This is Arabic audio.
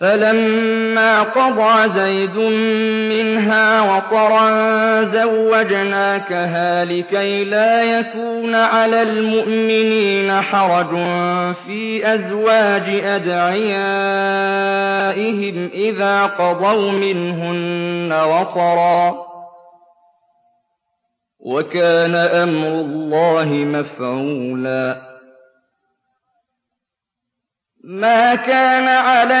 فَلَمَّا قَضَىٰ زَيْدٌ مِّنْهَا وَطَرًا زَوَّجْنَاكَهَا لِكَيْ لَا يَكُونَ عَلَى الْمُؤْمِنِينَ حَرَجٌ فِي أَزْوَاجِ أَدْعِيَائِهِمْ إِذَا قَضَوْا مِنْهُنَّ وَطَرًا ۚ. وَكَانَ أَمْرُ اللَّهِ مَفْعُولًا. مَا كَانَ عَلَى